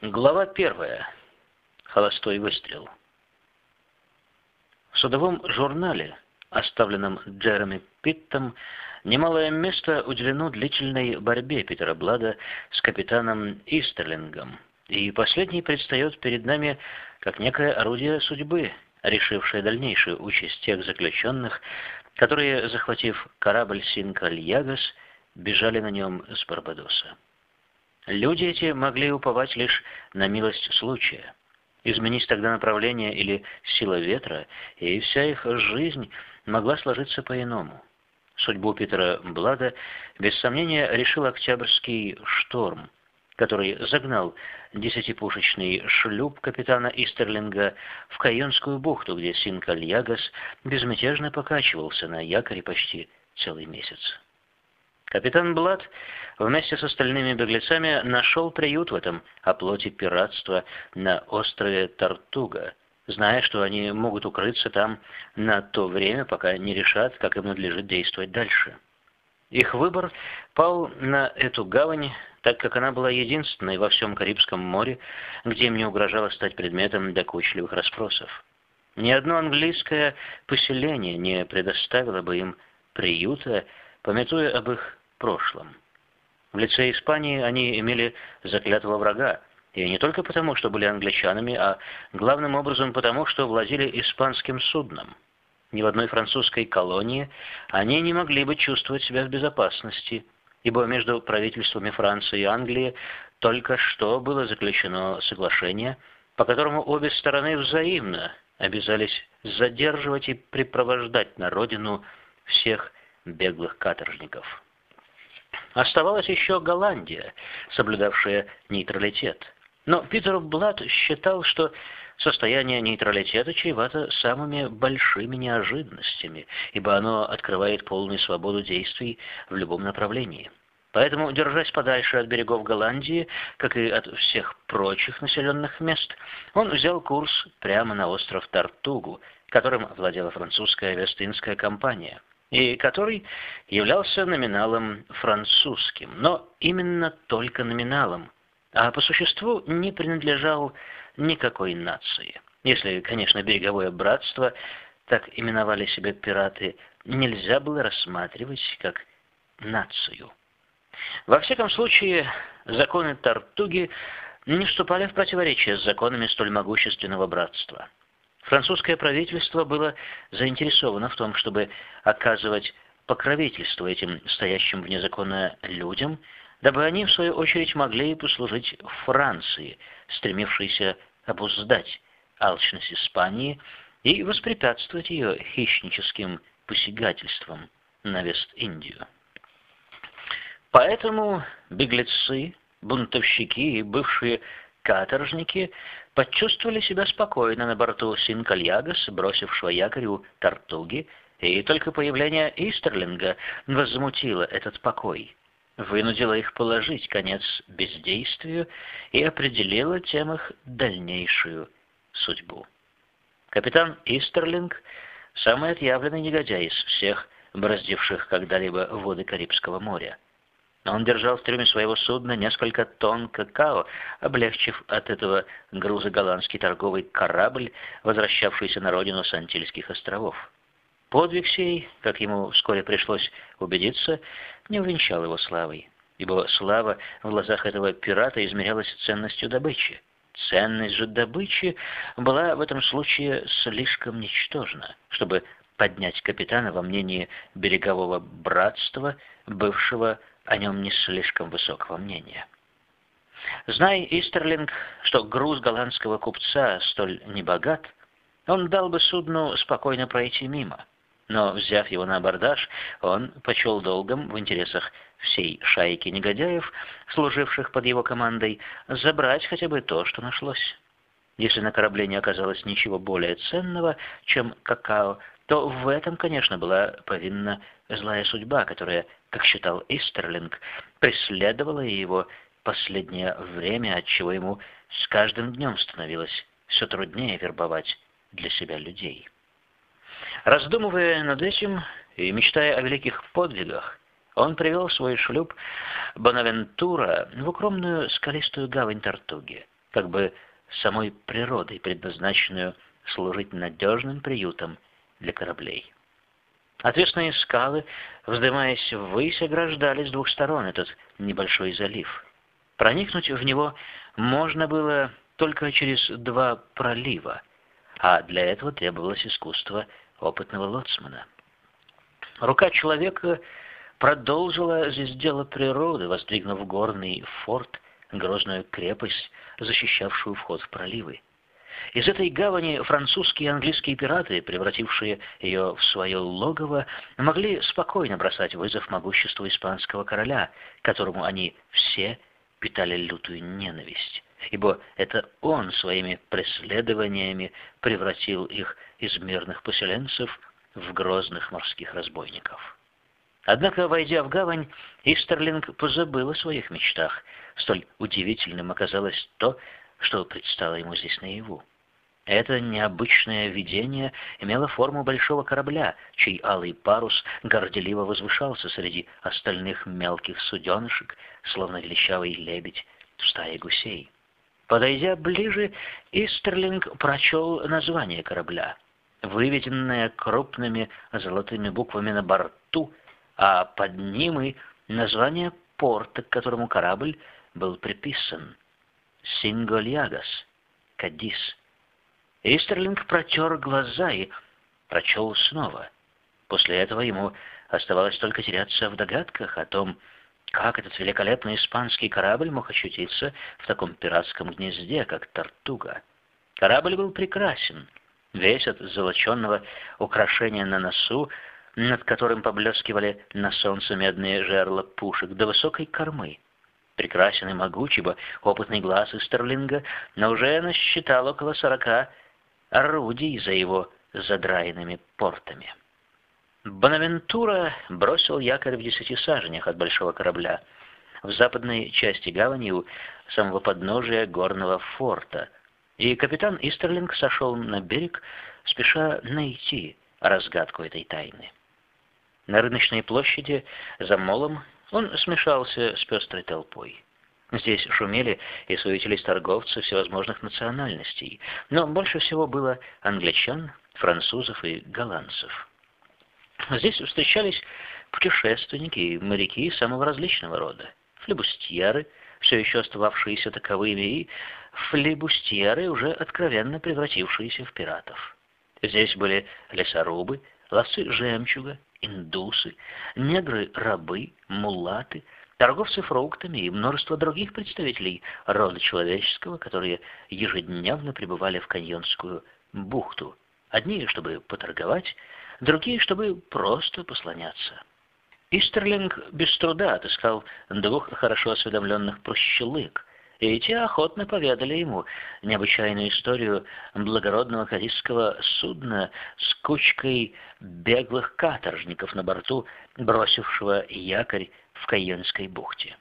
Глава первая. Холостой выстрел. В судовом журнале, оставленном Джереми Питтом, немалое место уделено длительной борьбе Питера Блада с капитаном Истерлингом, и последний предстает перед нами как некое орудие судьбы, решившее дальнейшую участь тех заключенных, которые, захватив корабль Синкальягас, бежали на нем с Барбадоса. Люди эти могли уповать лишь на милость случая. Изменись тогда направление или сила ветра, и вся их жизнь могла сложиться по-иному. Судьбу Питера Блада, без сомнения, решил Октябрьский шторм, который загнал десятипушечный шлюп капитана Истерлинга в Кайонскую бухту, где Синкальягас безмятежно покачивался на якоре почти целый месяц. Капитан Блад вместе с остальными беглецами нашел приют в этом оплоте пиратства на острове Тартуга, зная, что они могут укрыться там на то время, пока не решат, как им надлежит действовать дальше. Их выбор пал на эту гавань, так как она была единственной во всем Карибском море, где им не угрожало стать предметом докучливых расспросов. Ни одно английское поселение не предоставило бы им приюта, пометуя об их прошлом. В лице Испании они имели заклятого врага, и не только потому, что были англичанами, а главным образом потому, что владели испанским судном. Ни в одной французской колонии они не могли бы чувствовать себя в безопасности, ибо между правительствами Франции и Англии только что было заключено соглашение, по которому обе стороны взаимно обязались задерживать и припровождать на родину всех беглых каторжников. Оставалась еще Голландия, соблюдавшая нейтралитет. Но Питер Блад считал, что состояние нейтралитета чревато самыми большими неожиданностями, ибо оно открывает полную свободу действий в любом направлении. Поэтому, держась подальше от берегов Голландии, как и от всех прочих населенных мест, он взял курс прямо на остров Тартугу, которым владела французская Вестинская компания и который являлся номиналом французским, но именно только номиналом, а по существу не принадлежал никакой нации. Если, конечно, береговое братство, так именовали себя пираты, нельзя было рассматривать как нацию. Во всяком случае, законы Тартуги не вступали в противоречие с законами столь могущественного братства. Французское правительство было заинтересовано в том, чтобы оказывать покровительство этим стоящим вне закона людям, дабы они, в свою очередь, могли послужить Франции, стремившейся обуздать алчность Испании и воспрепятствовать ее хищническим посягательством на Вест-Индию. Поэтому беглецы, бунтовщики и бывшие каторжники почувствовали себя спокойно на борту Синкальягас, бросившего якорь у Тартуги, и только появление Истерлинга возмутило этот покой, вынудило их положить конец бездействию и определило тем их дальнейшую судьбу. Капитан Истерлинг – самый отъявленный негодяй из всех, бороздивших когда-либо воды Карибского моря. Он держал в трюме своего судна несколько тонн какао, облегчив от этого груза голландский торговый корабль, возвращавшийся на родину с Антильских островов. Подвиг сей, как ему вскоре пришлось убедиться, не увенчал его славой, ибо слава в глазах этого пирата измерялась ценностью добычи. Ценность же добычи была в этом случае слишком ничтожна, чтобы поднять капитана во мнении берегового братства, бывшего о нем не слишком высокого мнения. Зная Истерлинг, что груз голландского купца столь небогат, он дал бы судну спокойно пройти мимо. Но, взяв его на абордаж, он почел долгом в интересах всей шайки негодяев, служивших под его командой, забрать хотя бы то, что нашлось. Если на корабле не оказалось ничего более ценного, чем какао, то в этом, конечно, была повинна злая судьба, которая как считал Истерлинг, преследовала его последнее время, отчего ему с каждым днем становилось все труднее вербовать для себя людей. Раздумывая над этим и мечтая о великих подвигах, он привел свой шлюп Бонавентура в укромную скалистую гавань Тартуги, как бы самой природой, предназначенную служить надежным приютом для кораблей. Отвесные скалы, вздымаясь ввысь, ограждали с двух сторон этот небольшой залив. Проникнуть в него можно было только через два пролива, а для этого требовалось искусство опытного лоцмана. Рука человека продолжила здесь дело природы, воздвигнув горный форт, грозную крепость, защищавшую вход в проливы. Из этой гавани французские и английские пираты, превратившие ее в свое логово, могли спокойно бросать вызов могуществу испанского короля, которому они все питали лютую ненависть, ибо это он своими преследованиями превратил их из мирных поселенцев в грозных морских разбойников. Однако, войдя в гавань, Истерлинг позабыл о своих мечтах. Столь удивительным оказалось то, что предстало ему здесь наяву. Это необычное видение имело форму большого корабля, чей алый парус горделиво возвышался среди остальных мелких суденышек, словно величавый лебедь в стае гусей. Подойдя ближе, Истерлинг прочел название корабля, выведенное крупными золотыми буквами на борту, а под ним и название порта, к которому корабль был приписан — Сингольягас, Кадис. Истерлинг протер глаза и прочел снова. После этого ему оставалось только теряться в догадках о том, как этот великолепный испанский корабль мог очутиться в таком пиратском гнезде, как Тартуга. Корабль был прекрасен, весь от золоченного украшения на носу, над которым поблескивали на солнце медные жерла пушек, до высокой кормы. Прекрасен и могуч, ибо опытный глаз Истерлинга, но уже насчитал около сорока орудий за его задраенными портами. Бонавентура бросил якорь в десяти саженях от большого корабля, в западной части гавани у самого подножия горного форта, и капитан Истерлинг сошел на берег, спеша найти разгадку этой тайны. На рыночной площади за молом он смешался с пестрой толпой. Здесь шумели и суетились торговцы всевозможных национальностей, но больше всего было англичан, французов и голландцев. Здесь встречались путешественники и моряки самого различного рода, флебустьеры, все еще остававшиеся таковыми, и флебустьеры, уже откровенно превратившиеся в пиратов. Здесь были лесорубы, ловцы жемчуга, индусы, негры-рабы, мулаты, торговцы фруктами и множество других представителей рода человеческого, которые ежедневно пребывали в Каньонскую бухту. Одни, чтобы поторговать, другие, чтобы просто послоняться. Истерлинг без труда отыскал двух хорошо осведомленных прощелык, и те охотно поведали ему необычайную историю благородного кадисского судна с кучкой беглых каторжников на борту, бросившего якорь в Кайенской бухте.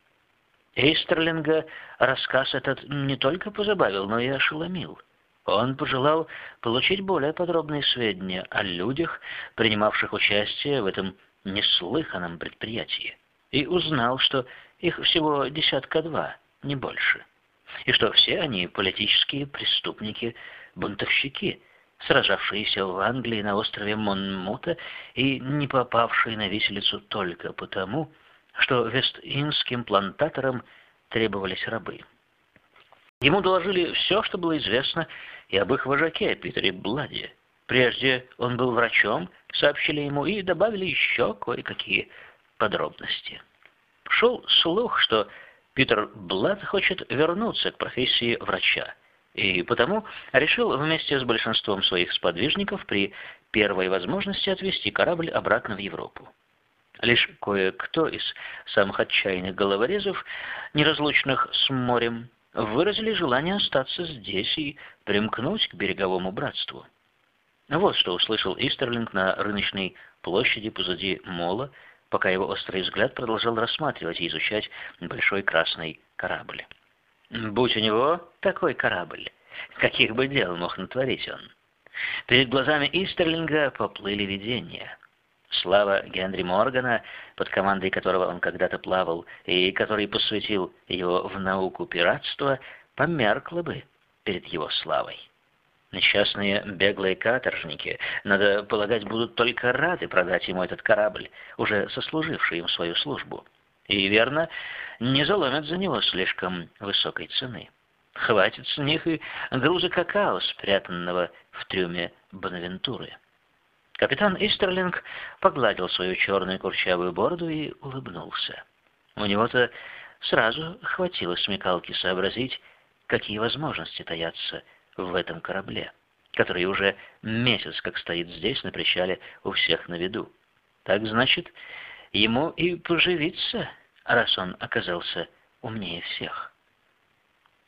Эйстерлинга рассказ этот не только позабавил, но и ошеломил. Он пожелал получить более подробные сведения о людях, принимавших участие в этом неслыханном предприятии, и узнал, что их всего десятка два, не больше, и что все они политические преступники, бунтовщики, сражавшиеся в Англии на острове Монмута и не попавшие на виселицу только потому, что вест-индским плантаторам требовались рабы. Ему доложили все, что было известно и об их вожаке Питере Бладе. Прежде он был врачом, сообщили ему, и добавили еще кое-какие подробности. Шел слух, что Питер Блад хочет вернуться к профессии врача, и потому решил вместе с большинством своих сподвижников при первой возможности отвезти корабль обратно в Европу. Лишь кое-кто из самых отчаянных головорезов, неразлучных с морем, выразили желание остаться здесь и примкнуть к береговому братству. Вот что услышал Истерлинг на рыночной площади позади мола, пока его острый взгляд продолжал рассматривать и изучать большой красный корабль. Будь у него такой корабль, каких бы дел мог натворить он. Перед глазами Истерлинга поплыли видения — Слава Генри Моргана, под командой которого он когда-то плавал, и который посвятил его в науку пиратства, померкла бы перед его славой. Несчастные беглые каторжники, надо полагать, будут только рады продать ему этот корабль, уже сослуживший им свою службу. И, верно, не заломят за него слишком высокой цены. Хватит с них и груза какао, спрятанного в трюме Бонавентуры. Капитан Истерлинг погладил свою черную курчавую бороду и улыбнулся. У него-то сразу хватило смекалки сообразить, какие возможности таятся в этом корабле, который уже месяц как стоит здесь на причале у всех на виду. Так значит, ему и поживиться, раз он оказался умнее всех.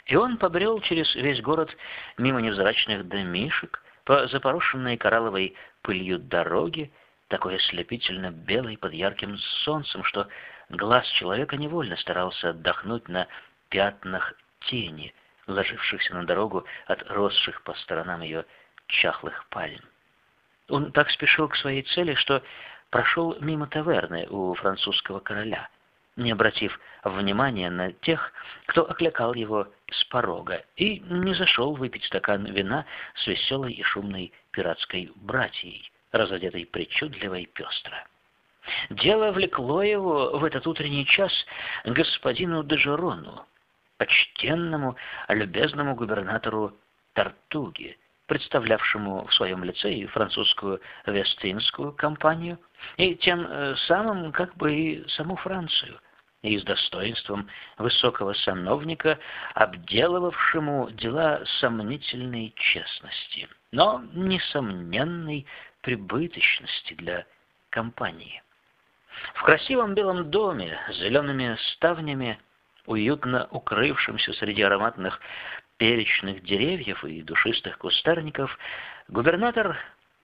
И он побрел через весь город мимо невзрачных домишек, по запорошенной коралловой пылью дороге, такой ослепительно белой под ярким солнцем, что глаз человека невольно старался отдохнуть на пятнах тени, ложившихся на дорогу от росших по сторонам ее чахлых пальм. Он так спешил к своей цели, что прошел мимо таверны у французского короля, не обратив внимания на тех, кто окликал его с порога, и не зашел выпить стакан вина с веселой и шумной пиратской братьей, разодетой причудливо и пестро. Дело влекло его в этот утренний час господину Дежерону, почтенному, любезному губернатору Тартуги, представлявшему в своем лице и французскую Вестинскую компанию, и тем э, самым как бы и саму Францию, и с достоинством высокого сановника, обделывавшему дела сомнительной честности, но несомненной прибыточности для компании. В красивом белом доме с зелеными ставнями уютно укрывшимся среди ароматных перечных деревьев и душистых кустарников, губернатор,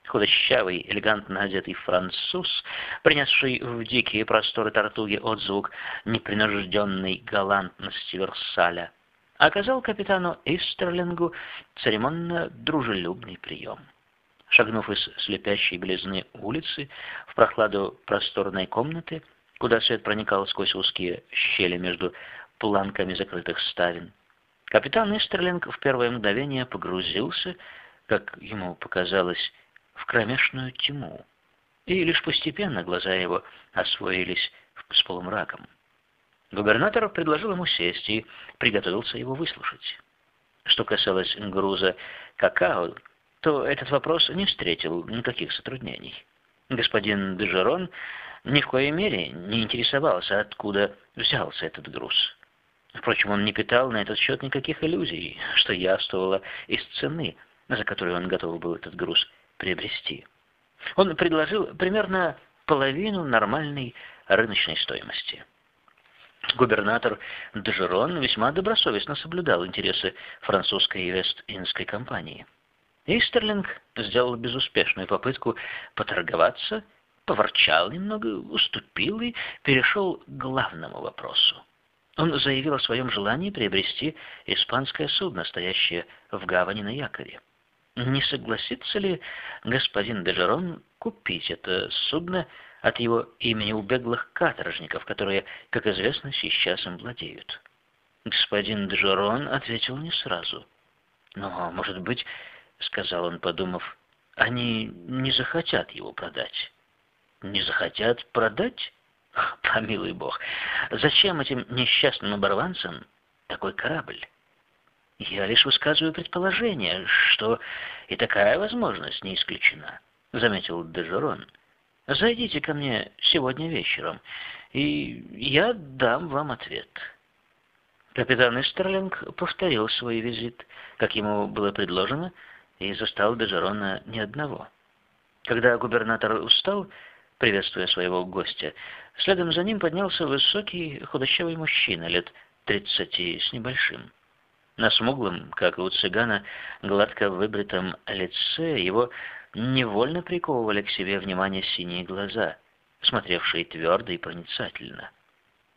худощавый, элегантно одетый француз, принесший в дикие просторы Тартуги отзвук непринужденной галантности Версаля, оказал капитану Истерлингу церемонно дружелюбный прием. Шагнув из слепящей белизны улицы в прохладу просторной комнаты, куда свет проникал сквозь узкие щели между планками закрытых ставен. Капитан Истерлинг в первое мгновение погрузился, как ему показалось, в кромешную тьму, и лишь постепенно глаза его освоились с полумраком. Губернатор предложил ему сесть и приготовился его выслушать. Что касалось груза какао, то этот вопрос не встретил никаких затруднений. Господин Дежерон ни в коей мере не интересовался, откуда взялся этот груз. Впрочем, он не питал на этот счет никаких иллюзий, что явствовало из цены, за которую он готов был этот груз приобрести. Он предложил примерно половину нормальной рыночной стоимости. Губернатор Дежерон весьма добросовестно соблюдал интересы французской и вест-индской компании. Истерлинг сделал безуспешную попытку поторговаться, поворчал немного, уступил и перешел к главному вопросу. Он заявил о своем желании приобрести испанское судно, стоящее в гавани на якоре. Не согласится ли господин Дежерон купить это судно от его имени у беглых каторжников, которые, как известно, сейчас им владеют? Господин Дежерон ответил не сразу. «Но, может быть, — сказал он, подумав, — они не захотят его продать». «Не захотят продать?» Помилуй бог, зачем этим несчастным оборванцам такой корабль? Я лишь высказываю предположение, что и такая возможность не исключена, заметил Дежерон. Зайдите ко мне сегодня вечером, и я дам вам ответ. Капитан Истерлинг повторил свой визит, как ему было предложено, и застал Дежерона ни одного. Когда губернатор устал, приветствуя своего гостя. Следом за ним поднялся высокий худощавый мужчина, лет тридцати с небольшим. На смуглом, как и у цыгана, гладко выбритом лице его невольно приковывали к себе внимание синие глаза, смотревшие твердо и проницательно.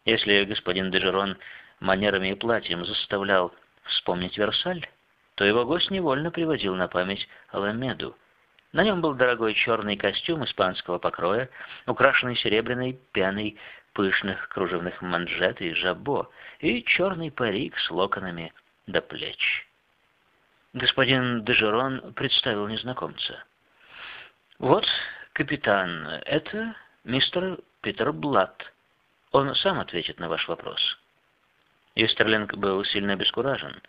Если господин Дежерон манерами и платьем заставлял вспомнить Версаль, то его гость невольно приводил на память Аламеду — на нем был дорогой черный костюм испанского покроя, украшенный серебряной пеной пышных кружевных манжет и жабо, и черный парик с локонами до плеч. Господин Дежерон представил незнакомца. «Вот, капитан, это мистер Питер Блатт. Он сам ответит на ваш вопрос». Истерлинг был сильно обескуражен.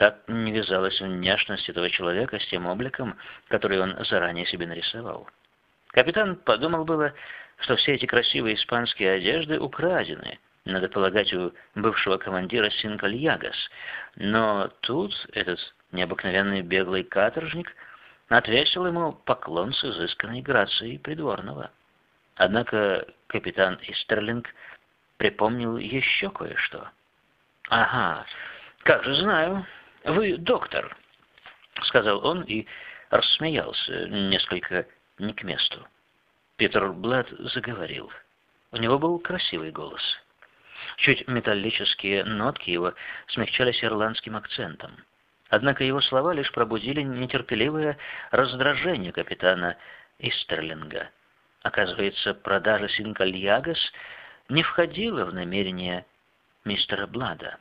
Так не вязалась внешность этого человека с тем обликом, который он заранее себе нарисовал. Капитан подумал было, что все эти красивые испанские одежды украдены, надо полагать, у бывшего командира Синкальягас, но тут этот необыкновенный беглый каторжник отвесил ему поклон с изысканной грацией придворного. Однако капитан Истерлинг припомнил еще кое-что. «Ага, как же знаю, вы доктор», — сказал он и рассмеялся несколько не к месту. Питер Блад заговорил. У него был красивый голос. Чуть металлические нотки его смягчались ирландским акцентом. Однако его слова лишь пробудили нетерпеливое раздражение капитана Истерлинга. Оказывается, продажа Синкальягас не входила в намерение мистера Блада.